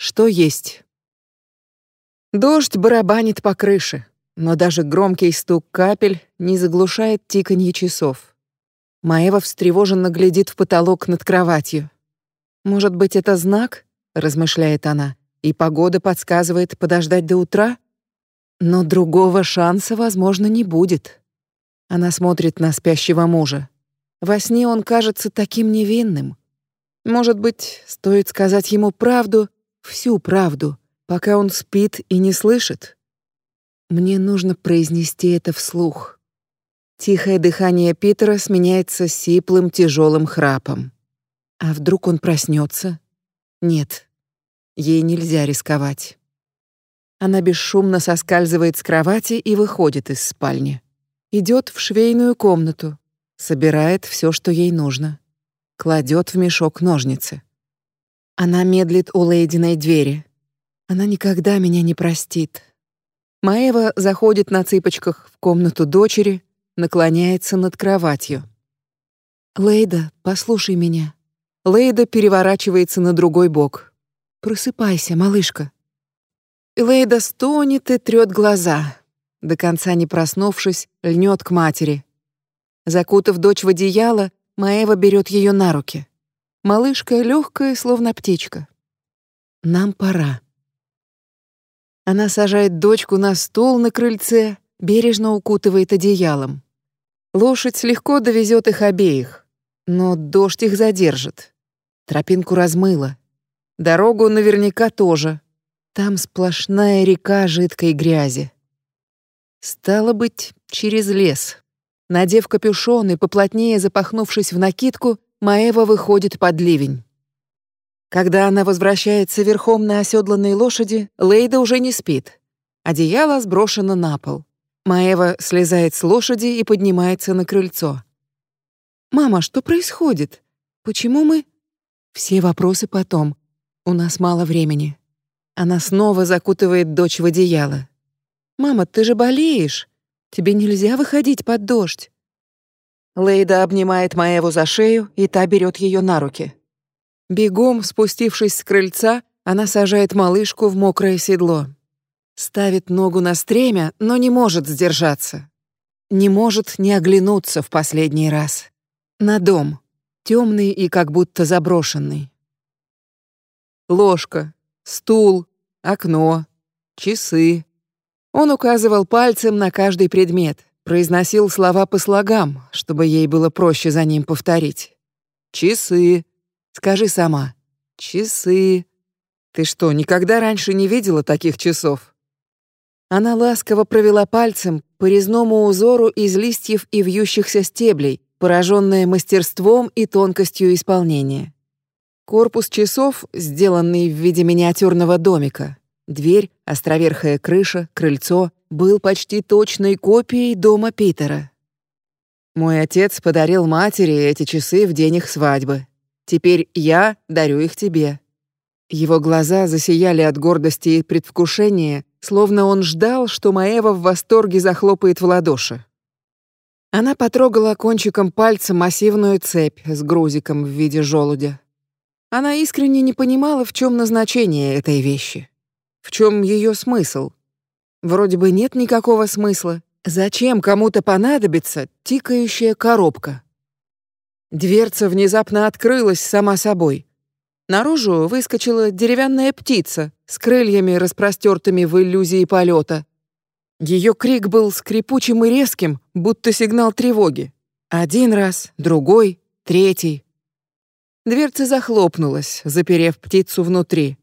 Что есть? Дождь барабанит по крыше, но даже громкий стук капель не заглушает тиканье часов. Маева встревоженно глядит в потолок над кроватью. Может быть, это знак, размышляет она, и погода подсказывает подождать до утра? Но другого шанса, возможно, не будет. Она смотрит на спящего мужа. Во сне он кажется таким невинным. Может быть, стоит сказать ему правду, всю правду, пока он спит и не слышит? Мне нужно произнести это вслух. Тихое дыхание Питера сменяется сиплым тяжелым храпом. А вдруг он проснется? Нет, ей нельзя рисковать. Она бесшумно соскальзывает с кровати и выходит из спальни. Идет в швейную комнату, собирает все, что ей нужно, кладет в мешок ножницы. Она медлит у лейдиной двери. Она никогда меня не простит. Маева заходит на цыпочках в комнату дочери, наклоняется над кроватью. Лейда, послушай меня. Лейда переворачивается на другой бок. Просыпайся, малышка. Лейда стонет и трёт глаза. До конца не проснувшись, льнет к матери. Закутав дочь в одеяло, Маева берет ее на руки. Малышка легкая, словно птичка. Нам пора. Она сажает дочку на стул на крыльце, бережно укутывает одеялом. Лошадь легко довезет их обеих, но дождь их задержит. Тропинку размыло. Дорогу наверняка тоже. Там сплошная река жидкой грязи. Стало быть, через лес. Надев капюшон и поплотнее запахнувшись в накидку, Маева выходит под ливень. Когда она возвращается верхом на оседланной лошади, Лейда уже не спит. Одеяло сброшено на пол. Маева слезает с лошади и поднимается на крыльцо. «Мама, что происходит? Почему мы...» «Все вопросы потом. У нас мало времени». Она снова закутывает дочь в одеяло. «Мама, ты же болеешь. Тебе нельзя выходить под дождь». Лейда обнимает Маеву за шею, и та берет ее на руки. Бегом, спустившись с крыльца, она сажает малышку в мокрое седло. Ставит ногу на стремя, но не может сдержаться. Не может не оглянуться в последний раз. На дом, темный и как будто заброшенный. Ложка, стул, окно, часы. Он указывал пальцем на каждый предмет. Произносил слова по слогам, чтобы ей было проще за ним повторить. «Часы. Скажи сама. Часы. Ты что, никогда раньше не видела таких часов?» Она ласково провела пальцем по резному узору из листьев и вьющихся стеблей, пораженная мастерством и тонкостью исполнения. Корпус часов, сделанный в виде миниатюрного домика, дверь, островерхая крыша, крыльцо, был почти точной копией дома Питера. Мой отец подарил матери эти часы в день их свадьбы. Теперь я дарю их тебе. Его глаза засияли от гордости и предвкушения, словно он ждал, что Маева в восторге захлопает в ладоши. Она потрогала кончиком пальца массивную цепь с грузиком в виде желудя. Она искренне не понимала, в чем назначение этой вещи. В чем ее смысл? Вроде бы нет никакого смысла. Зачем кому-то понадобится тикающая коробка? Дверца внезапно открылась сама собой. Наружу выскочила деревянная птица с крыльями, распростертыми в иллюзии полета. Ее крик был скрипучим и резким, будто сигнал тревоги. Один раз, другой, третий. Дверца захлопнулась, заперев птицу внутри.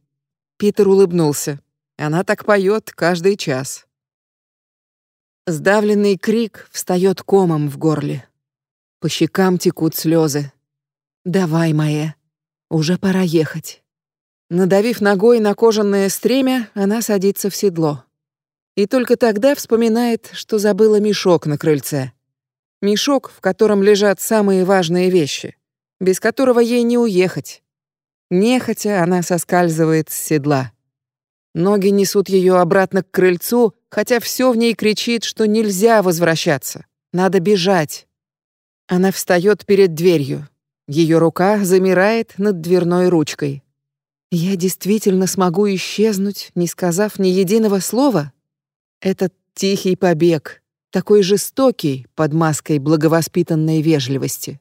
Питер улыбнулся. Она так поет каждый час. Сдавленный крик встает комом в горле. По щекам текут слезы. «Давай, моя, уже пора ехать». Надавив ногой на кожаное стремя, она садится в седло. И только тогда вспоминает, что забыла мешок на крыльце. Мешок, в котором лежат самые важные вещи, без которого ей не уехать. Нехотя она соскальзывает с седла. Ноги несут ее обратно к крыльцу, хотя все в ней кричит, что нельзя возвращаться. Надо бежать. Она встает перед дверью. Ее рука замирает над дверной ручкой. Я действительно смогу исчезнуть, не сказав ни единого слова? Этот тихий побег, такой жестокий под маской благовоспитанной вежливости.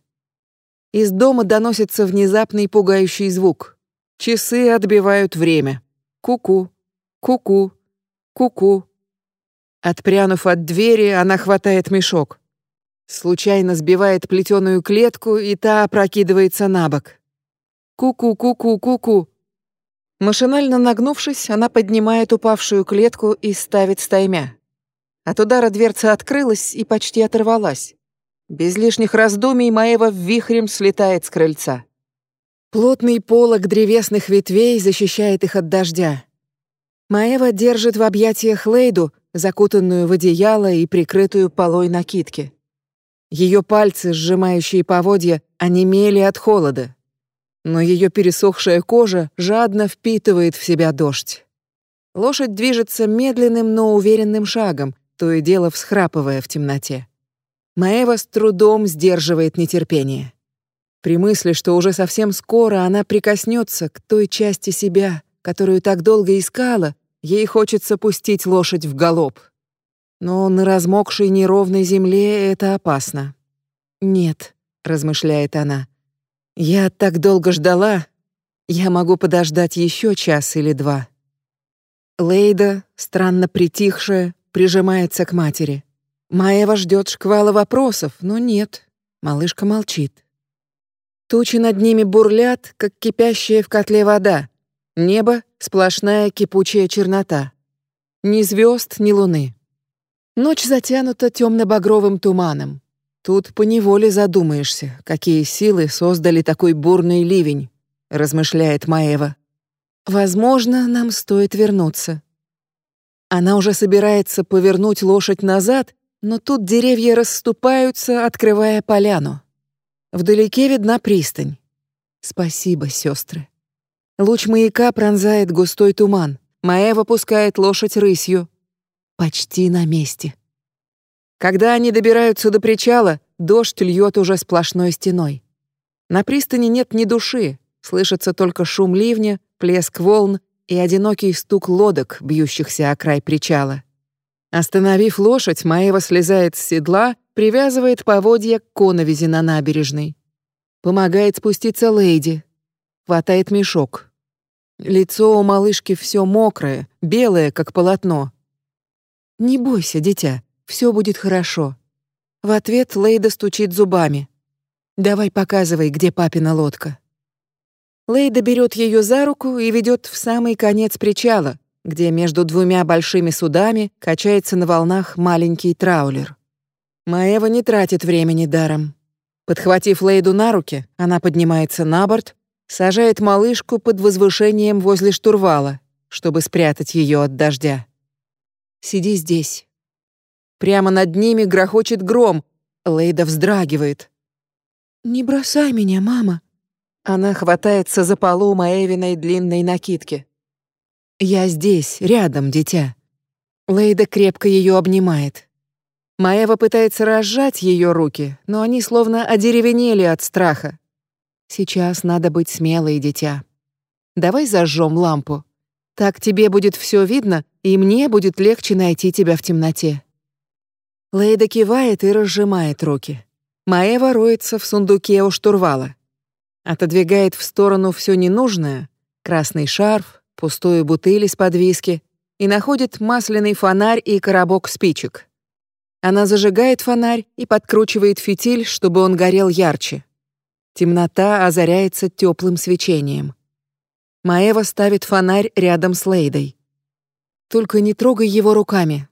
Из дома доносится внезапный пугающий звук. Часы отбивают время. Ку-ку, ку-ку, ку-ку. Отпрянув от двери, она хватает мешок. Случайно сбивает плетеную клетку, и та опрокидывается на бок. Ку-ку-ку-ку-ку-ку. Машинально нагнувшись, она поднимает упавшую клетку и ставит стаймя. От удара дверца открылась и почти оторвалась. Без лишних раздумий Маева вихрем слетает с крыльца. Плотный полог древесных ветвей защищает их от дождя. Маева держит в объятиях Лейду, закутанную в одеяло и прикрытую полой накидки. Ее пальцы, сжимающие поводья, онемели от холода. Но ее пересохшая кожа жадно впитывает в себя дождь. Лошадь движется медленным, но уверенным шагом, то и дело всхрапывая в темноте. Маева с трудом сдерживает нетерпение. При мысли, что уже совсем скоро она прикоснется к той части себя, которую так долго искала, ей хочется пустить лошадь в галоп. Но на размокшей неровной земле это опасно. «Нет», — размышляет она, — «я так долго ждала, я могу подождать еще час или два». Лейда, странно притихшая, прижимается к матери. Маева ждет шквала вопросов, но нет, малышка молчит. Тучи над ними бурлят, как кипящая в котле вода. Небо — сплошная кипучая чернота. Ни звезд, ни луны. Ночь затянута темно-багровым туманом. Тут поневоле задумаешься, какие силы создали такой бурный ливень, размышляет Маева. Возможно, нам стоит вернуться. Она уже собирается повернуть лошадь назад, но тут деревья расступаются, открывая поляну. Вдалеке видна пристань. Спасибо, сестры. Луч маяка пронзает густой туман. Маэ выпускает лошадь рысью. Почти на месте. Когда они добираются до причала, дождь льет уже сплошной стеной. На пристани нет ни души, слышится только шум ливня, плеск волн и одинокий стук лодок, бьющихся о край причала. Остановив лошадь, Маева слезает с седла, привязывает поводья к коновизе на набережной. Помогает спуститься леди. Хватает мешок. Лицо у малышки все мокрое, белое, как полотно. «Не бойся, дитя, все будет хорошо». В ответ Лейда стучит зубами. «Давай показывай, где папина лодка». Лейда берет ее за руку и ведет в самый конец причала, где между двумя большими судами качается на волнах маленький траулер. Маева не тратит времени даром. Подхватив Лейду на руки, она поднимается на борт, сажает малышку под возвышением возле штурвала, чтобы спрятать ее от дождя. «Сиди здесь». Прямо над ними грохочет гром. Лейда вздрагивает. «Не бросай меня, мама», она хватается за полу Маэвиной длинной накидки. «Я здесь, рядом, дитя». Лейда крепко ее обнимает. Маева пытается разжать ее руки, но они словно одеревенели от страха. «Сейчас надо быть смелой, дитя. Давай зажжем лампу. Так тебе будет все видно, и мне будет легче найти тебя в темноте». Лейда кивает и разжимает руки. Маева роется в сундуке у штурвала. Отодвигает в сторону все ненужное — красный шарф, пустую бутыль из-под виски и находит масляный фонарь и коробок спичек. Она зажигает фонарь и подкручивает фитиль, чтобы он горел ярче. Темнота озаряется теплым свечением. Маева ставит фонарь рядом с Лейдой. «Только не трогай его руками.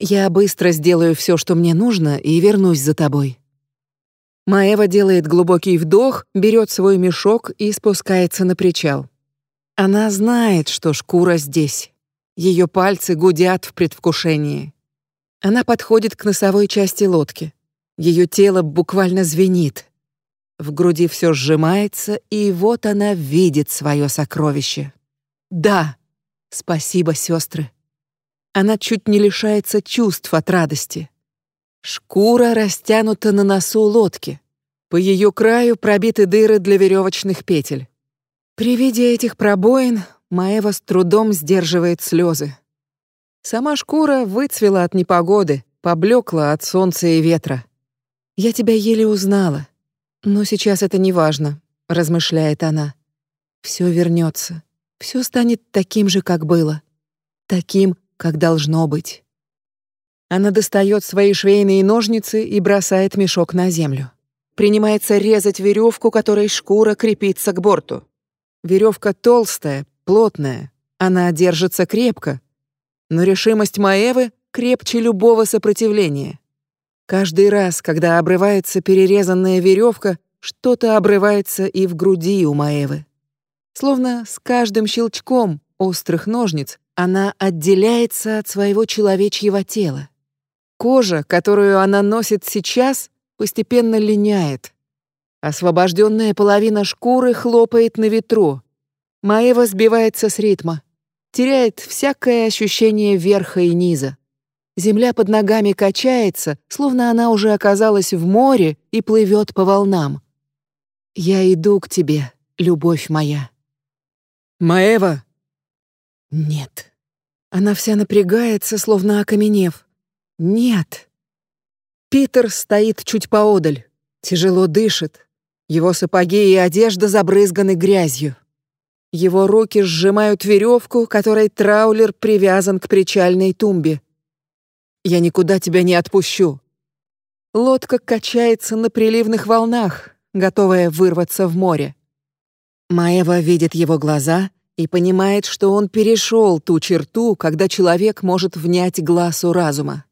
Я быстро сделаю все, что мне нужно, и вернусь за тобой». Маева делает глубокий вдох, берет свой мешок и спускается на причал. Она знает, что шкура здесь. Ее пальцы гудят в предвкушении. Она подходит к носовой части лодки. Ее тело буквально звенит. В груди все сжимается, и вот она видит свое сокровище. Да, спасибо, сестры. Она чуть не лишается чувств от радости. Шкура растянута на носу лодки. По ее краю пробиты дыры для веревочных петель. При виде этих пробоин Маева с трудом сдерживает слезы. Сама шкура выцвела от непогоды, поблекла от солнца и ветра. «Я тебя еле узнала. Но сейчас это не важно», — размышляет она. «Все вернется, все станет таким же, как было. Таким, как должно быть». Она достает свои швейные ножницы и бросает мешок на землю. Принимается резать веревку, которой шкура крепится к борту. Веревка толстая, плотная, она держится крепко, но решимость Маевы крепче любого сопротивления. Каждый раз, когда обрывается перерезанная веревка, что-то обрывается и в груди у Маевы. Словно с каждым щелчком острых ножниц она отделяется от своего человечьего тела. Кожа, которую она носит сейчас, постепенно линяет. Освобожденная половина шкуры хлопает на ветру. Маева сбивается с ритма, теряет всякое ощущение верха и низа. Земля под ногами качается, словно она уже оказалась в море и плывет по волнам. «Я иду к тебе, любовь моя». «Маева!» «Нет». Она вся напрягается, словно окаменев. «Нет». Питер стоит чуть поодаль, тяжело дышит. Его сапоги и одежда забрызганы грязью. Его руки сжимают веревку, которой траулер привязан к причальной тумбе. Я никуда тебя не отпущу. Лодка качается на приливных волнах, готовая вырваться в море. Маева видит его глаза и понимает, что он перешел ту черту, когда человек может внять глазу разума.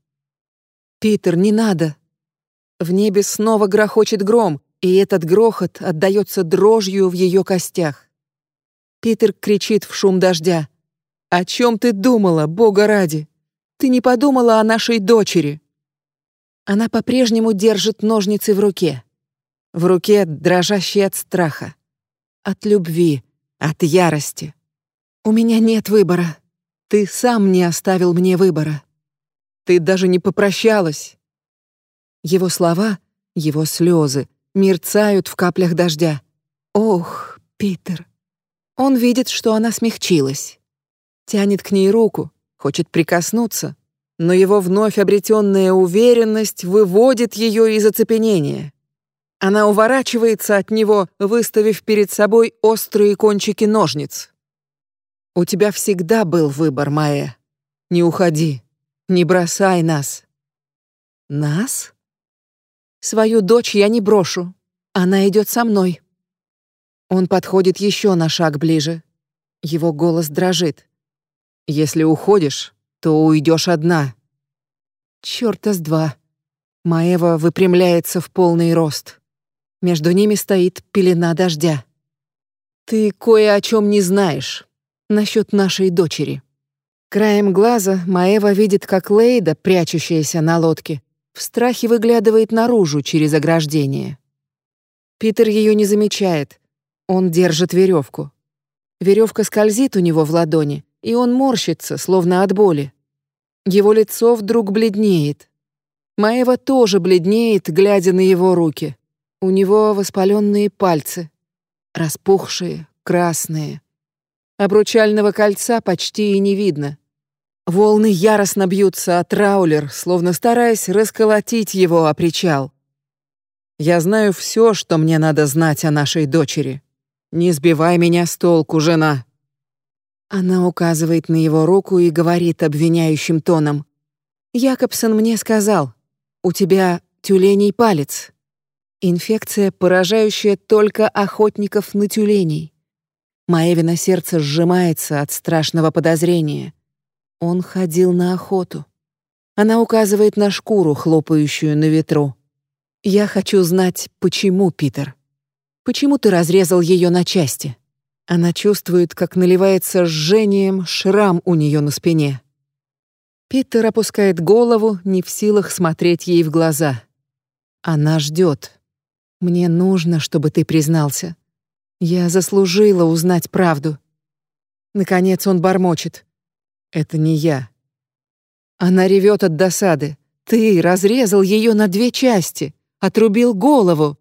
«Питер, не надо!» В небе снова грохочет гром, и этот грохот отдаётся дрожью в её костях. Питер кричит в шум дождя. «О чём ты думала, Бога ради? Ты не подумала о нашей дочери?» Она по-прежнему держит ножницы в руке. В руке, дрожащей от страха. От любви, от ярости. «У меня нет выбора. Ты сам не оставил мне выбора. Ты даже не попрощалась». Его слова, его слезы мерцают в каплях дождя. «Ох, Питер». Он видит, что она смягчилась. Тянет к ней руку, хочет прикоснуться, но его вновь обретенная уверенность выводит ее из оцепенения. Она уворачивается от него, выставив перед собой острые кончики ножниц. «У тебя всегда был выбор, Майя. Не уходи, не бросай нас». «Нас?» «Свою дочь я не брошу. Она идет со мной». Он подходит еще на шаг ближе. Его голос дрожит. Если уходишь, то уйдешь одна. Чёрта с два. Маева выпрямляется в полный рост. Между ними стоит пелена дождя. Ты кое о чем не знаешь насчет нашей дочери. Краем глаза Маева видит, как Лейда, прячущаяся на лодке, в страхе выглядывает наружу через ограждение. Питер ее не замечает. Он держит веревку. Веревка скользит у него в ладони, и он морщится, словно от боли. Его лицо вдруг бледнеет. Маева тоже бледнеет, глядя на его руки. У него воспаленные пальцы, распухшие, красные. Обручального кольца почти и не видно. Волны яростно бьются от траулер, словно стараясь расколотить его о причал. Я знаю все, что мне надо знать о нашей дочери. Не сбивай меня с толку, жена. Она указывает на его руку и говорит обвиняющим тоном. «Якобсон мне сказал, у тебя тюленей палец. Инфекция, поражающая только охотников на тюленей. Маевина сердце сжимается от страшного подозрения. Он ходил на охоту. Она указывает на шкуру, хлопающую на ветру. «Я хочу знать, почему, Питер. Почему ты разрезал ее на части?» Она чувствует, как наливается жжением шрам у нее на спине. Питер опускает голову, не в силах смотреть ей в глаза. Она ждет. Мне нужно, чтобы ты признался. Я заслужила узнать правду. Наконец он бормочет. Это не я. Она ревет от досады. Ты разрезал ее на две части, отрубил голову.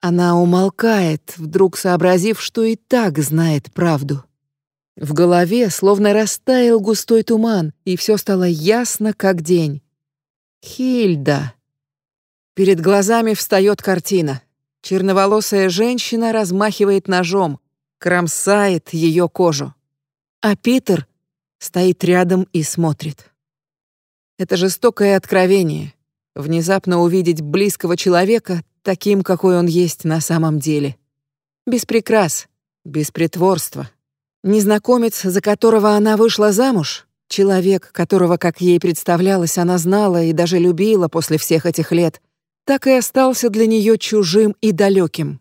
Она умолкает, вдруг сообразив, что и так знает правду. В голове словно растаял густой туман, и все стало ясно, как день. Хильда. Перед глазами встает картина. Черноволосая женщина размахивает ножом, кромсает ее кожу. А Питер стоит рядом и смотрит. Это жестокое откровение. Внезапно увидеть близкого человека таким, какой он есть на самом деле. Без прикрас, без притворства. Незнакомец, за которого она вышла замуж, человек, которого, как ей представлялось, она знала и даже любила после всех этих лет, так и остался для нее чужим и далеким.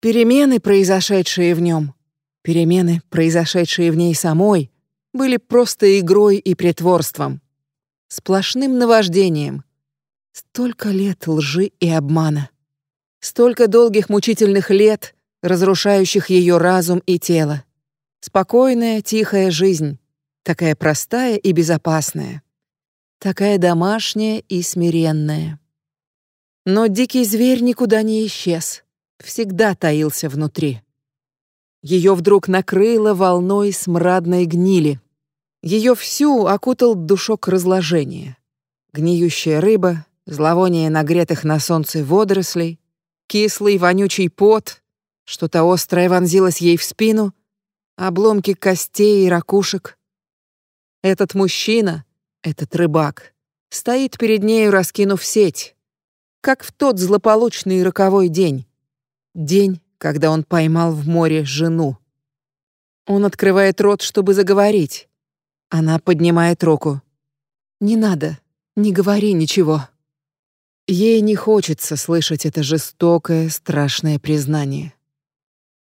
Перемены, произошедшие в нем, перемены, произошедшие в ней самой, были просто игрой и притворством, сплошным наваждением. Столько лет лжи и обмана. Столько долгих мучительных лет, разрушающих ее разум и тело. Спокойная, тихая жизнь, такая простая и безопасная, такая домашняя и смиренная. Но дикий зверь никуда не исчез, всегда таился внутри. Ее вдруг накрыло волной смрадной гнили. Ее всю окутал душок разложения. Гниющая рыба, зловоние нагретых на солнце водорослей, кислый вонючий пот, что-то острое вонзилось ей в спину, обломки костей и ракушек. Этот мужчина, этот рыбак, стоит перед нею, раскинув сеть, как в тот злополучный роковой день. День, когда он поймал в море жену. Он открывает рот, чтобы заговорить. Она поднимает руку. «Не надо, не говори ничего». Ей не хочется слышать это жестокое, страшное признание.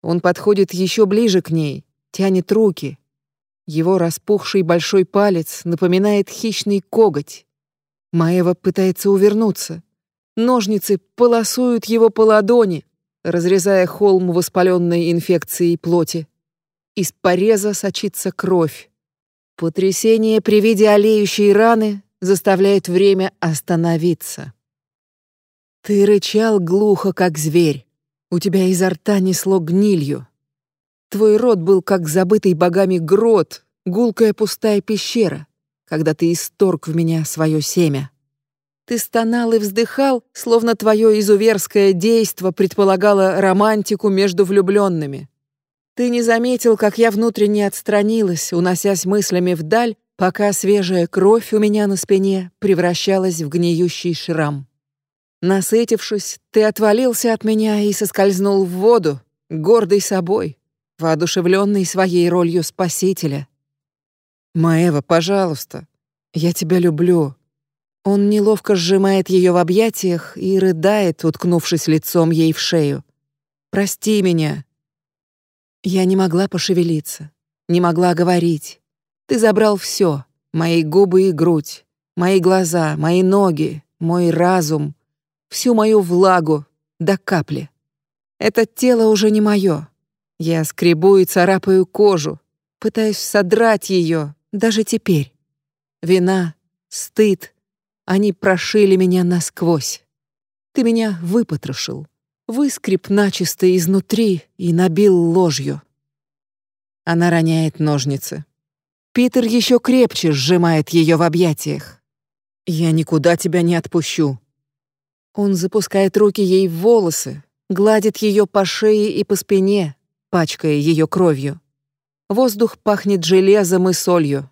Он подходит еще ближе к ней, тянет руки. Его распухший большой палец напоминает хищный коготь. Маева пытается увернуться. Ножницы полосуют его по ладони, разрезая холм воспаленной инфекцией плоти. Из пореза сочится кровь. Потрясение при виде олеющей раны заставляет время остановиться. Ты рычал глухо, как зверь. У тебя изо рта несло гнилью. Твой рот был как забытый богами грот, гулкая пустая пещера, когда ты исторг в меня свое семя. Ты стонал и вздыхал, словно твое изуверское действо предполагало романтику между влюбленными. Ты не заметил, как я внутренне отстранилась, уносясь мыслями вдаль, пока свежая кровь у меня на спине превращалась в гниющий шрам. Насытившись, ты отвалился от меня и соскользнул в воду, гордый собой, воодушевленный своей ролью спасителя. Маева, пожалуйста, я тебя люблю, он неловко сжимает ее в объятиях и рыдает, уткнувшись лицом ей в шею. «Прости меня». Я не могла пошевелиться, не могла говорить. Ты забрал все: мои губы и грудь, мои глаза, мои ноги, мой разум, всю мою влагу до капли. Это тело уже не мое. Я скребу и царапаю кожу, пытаюсь содрать ее, даже теперь. Вина, стыд, они прошили меня насквозь. Ты меня выпотрошил, выскреб начисто изнутри и набил ложью. Она роняет ножницы. Питер еще крепче сжимает ее в объятиях. Я никуда тебя не отпущу. Он запускает руки ей в волосы, гладит ее по шее и по спине, пачкая ее кровью. Воздух пахнет железом и солью.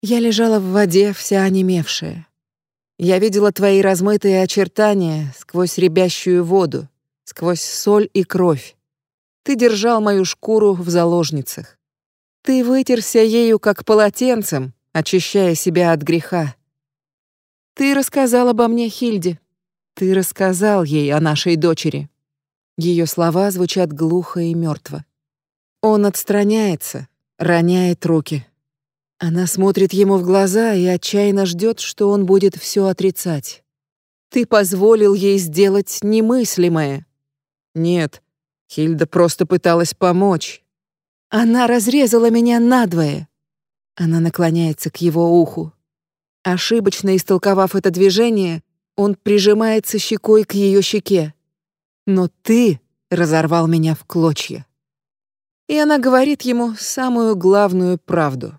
Я лежала в воде, вся онемевшая. Я видела твои размытые очертания сквозь рябящую воду, сквозь соль и кровь. Ты держал мою шкуру в заложницах. Ты вытерся ею как полотенцем, очищая себя от греха. Ты рассказал обо мне Хильде. Ты рассказал ей о нашей дочери. Ее слова звучат глухо и мертво. Он отстраняется, роняет руки. Она смотрит ему в глаза и отчаянно ждет, что он будет все отрицать. Ты позволил ей сделать немыслимое. Нет, Хильда просто пыталась помочь. Она разрезала меня надвое. Она наклоняется к его уху. Ошибочно истолковав это движение, он прижимается щекой к ее щеке. но ты разорвал меня в клочья. И она говорит ему самую главную правду,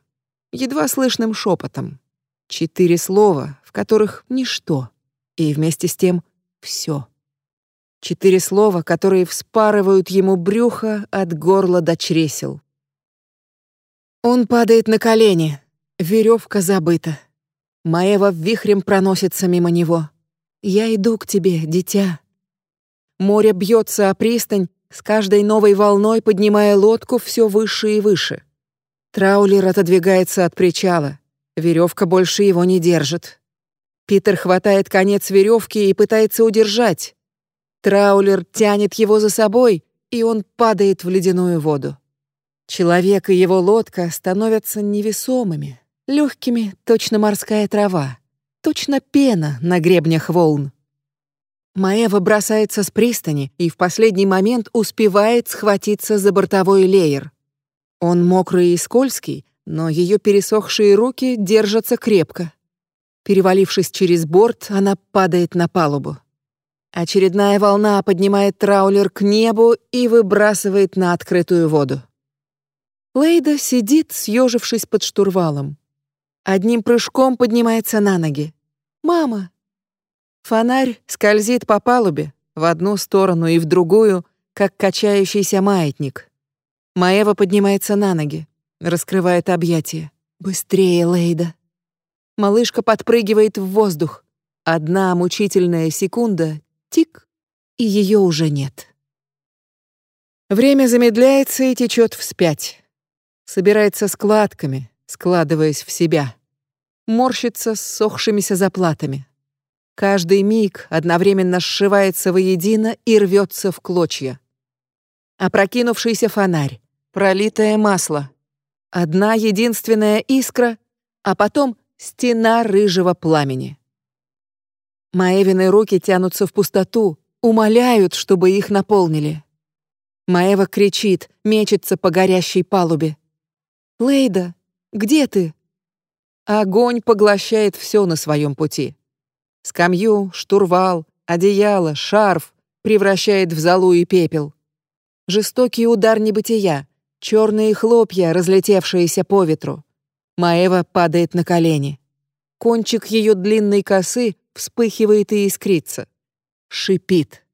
едва слышным шепотом. Четыре слова, в которых ничто, и вместе с тем все. Четыре слова, которые вспарывают ему брюхо от горла до чресел. Он падает на колени. Веревка забыта. Маева вихрем проносится мимо него. «Я иду к тебе, дитя». Море бьется о пристань, с каждой новой волной поднимая лодку все выше и выше. Траулер отодвигается от причала. Веревка больше его не держит. Питер хватает конец веревки и пытается удержать. Траулер тянет его за собой, и он падает в ледяную воду. Человек и его лодка становятся невесомыми, легкими, точно морская трава, точно пена на гребнях волн. Маева бросается с пристани и в последний момент успевает схватиться за бортовой леер. Он мокрый и скользкий, но ее пересохшие руки держатся крепко. Перевалившись через борт, она падает на палубу. Очередная волна поднимает траулер к небу и выбрасывает на открытую воду. Лейда сидит, съежившись под штурвалом. Одним прыжком поднимается на ноги. «Мама!» Фонарь скользит по палубе в одну сторону и в другую, как качающийся маятник. Маева поднимается на ноги, раскрывает объятия. «Быстрее, Лейда!» Малышка подпрыгивает в воздух. Одна мучительная секунда — тик, и ее уже нет. Время замедляется и течет вспять. Собирается складками, складываясь в себя. Морщится с сохшимися заплатами. Каждый миг одновременно сшивается воедино и рвется в клочья. Опрокинувшийся фонарь, пролитое масло. Одна единственная искра, а потом стена рыжего пламени. Маевины руки тянутся в пустоту, умоляют, чтобы их наполнили. Маева кричит, мечется по горящей палубе. «Лейда, где ты?» Огонь поглощает все на своем пути. Скамью, штурвал, одеяло, шарф превращает в золу и пепел. Жестокий удар небытия, черные хлопья, разлетевшиеся по ветру. Маева падает на колени. Кончик ее длинной косы вспыхивает и искрится. Шипит.